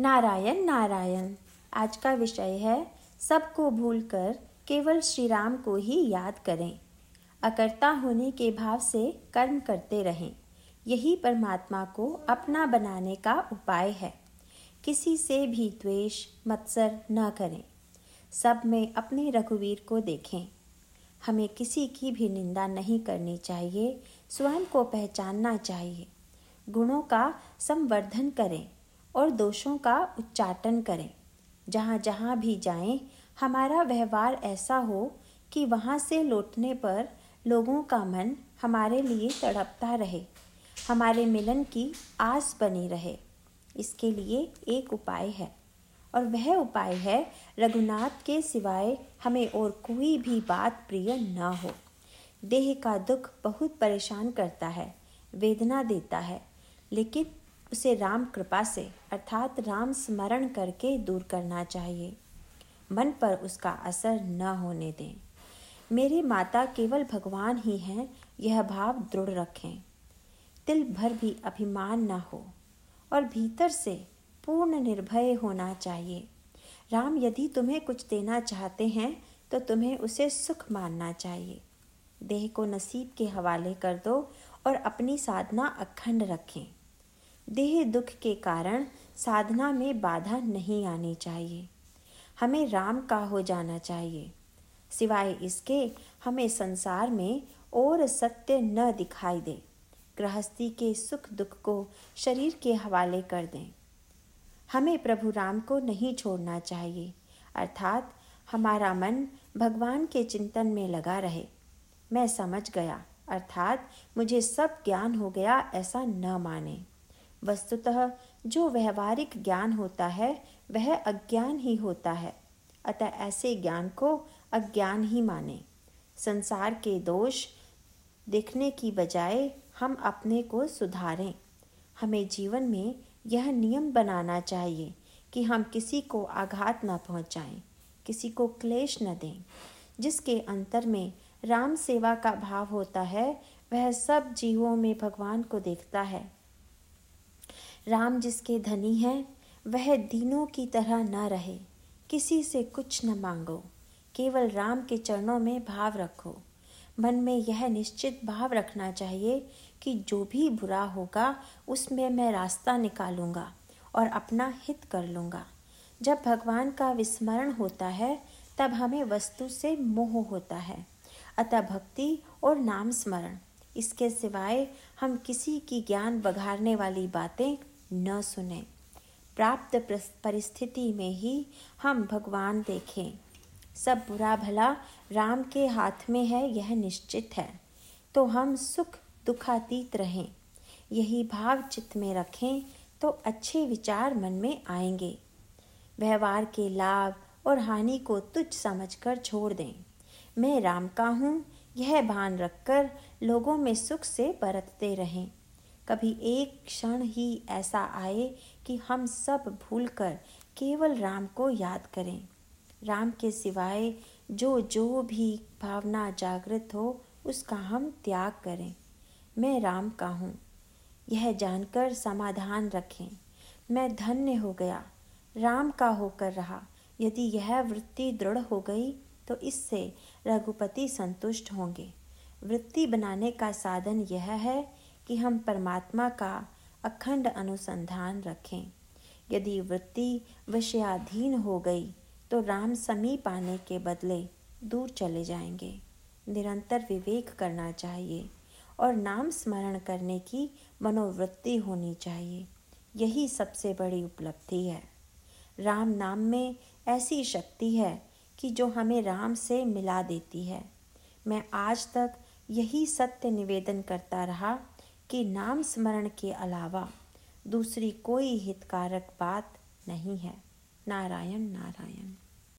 नारायण नारायण। आज का विषय है, सबको भूलकर केवल श्री राम को ही याद करें। अकर्ता होने के भाव से कर्म करते रहें। यही परमात्मा को अपना बनाने का उपाय है। किसी से भी द्वेष मत्सर न करें। सब में अपने रघुवीर को देखें। हमें किसी की भी निंदा नहीं करनी चाहिए, स्वयं को पहचानना चाहिए। गुणों का संवर्धन करें। और दोषों का उच्चाटन करें। जहाँ जहाँ भी जाएँ, हमारा व्यवहार ऐसा हो कि वहाँ से लौटने पर लोगों का मन हमारे लिए तड़पता रहे, हमारे मिलन की आस बनी रहे। इसके लिए एक उपाय है, और वह उपाय है, रघुनाथ के सिवाय हमें और कोई भी बात प्रिय न हो। देह का दुख बहुत परेशान करता है, वेदना देता है, लेकिन उसे राम कृपा से, अर्थात राम स्मरण करके दूर करना चाहिए। मन पर उसका असर न होने दें। मेरी माता केवल भगवान ही हैं, यह भाव दृढ़ रखें। तिल भर भी अभिमान न हो, और भीतर से पूर्ण निर्भय होना चाहिए। राम यदि तुम्हें कुछ देना चाहते हैं तो तुम्हें उसे सुख मानना चाहिए। देह को नसीब के हवाले कर दो और अपनी साधना अखंड रखें। देह दुख के कारण साधना में बाधा नहीं आनी चाहिए। हमें राम का हो जाना चाहिए। सिवाय इसके, हमें संसार में और सत्य न दिखाई दे। गृहस्थी के सुख दुख को शरीर के हवाले कर दें। हमें प्रभु राम को नहीं छोड़ना चाहिए। अर्थात, हमारा मन भगवान के चिंतन में लगा रहे। मैं समझ गया। अर्थात, मुझे सब ज्ञान हो गया ऐसा न माने। वस्तुतः जो व्यवहारिक ज्ञान होता है वह अज्ञान ही होता है। अतः ऐसे ज्ञान को अज्ञान ही माने। संसार के दोष देखने की बजाय हम अपने को सुधारें। हमें जीवन में यह नियम बनाना चाहिए कि हम किसी को आघात न पहुंचाएँ, किसी को क्लेश न दें। जिसके अंतर में राम सेवा का भाव होता है वह सब जीवों में भगवान को देखता है। राम जिसके धनी हैं, वह दीनों की तरह न रहे। किसी से कुछ न मांगो, केवल राम के चरणों में भाव रखो। मन में यह निश्चित भाव रखना चाहिए कि जो भी बुरा होगा, उसमें मैं रास्ता निकालूँगा और अपना हित कर लूँगा। जब भगवान का विस्मरण होता है, तब हमें वस्तु से मोह होता है। अतः भक्ति और नाम स्मरण। इसके सिवाय हम किसी की ज्ञान बघारने वाली बातें न सुने। प्राप्त परिस्थिति में ही हम भगवान देखें। सब बुरा भला राम के हाथ में है, यह निश्चित है। तो हम सुख दुखातीत रहें। यही भाव चित्त में रखें तो अच्छे विचार मन में आएँगे। व्यवहार के लाभ और हानि को तुच्छ समझकर छोड़ दें। मैं राम का हूँ यह भान रखकर लोगों में सुख से बरतते रहें। कभी एक क्षण ही ऐसा आए कि हम सब भूलकर केवल राम को याद करें। राम के सिवाय जो जो भी भावना जागृत हो, उसका हम त्याग करें। मैं राम का हूँ। यह जानकर समाधान रखें। मैं धन्य हो गया। राम का होकर रहा। यदि यह वृत्ति दृढ़ हो गई तो इससे रघुपति संतुष्ट होंगे। वृत्ति बनाने का साधन यह है कि हम परमात्मा का अखंड अनुसंधान रखें। यदि वृत्ति विषयाधीन हो गई तो राम समीप आने के बदले दूर चले जाएँगे। निरंतर विवेक करना चाहिए और नाम स्मरण करने की मनोवृत्ति होनी चाहिए। यही सबसे बड़ी उपलब्धि है। राम नाम में ऐसी शक्ति है कि जो हमें राम से मिला देती है। मैं आज तक यही सत्य निवेदन करता रहा कि नाम स्मरण के अलावा दूसरी कोई हितकारक बात नहीं है। नारायण नारायण।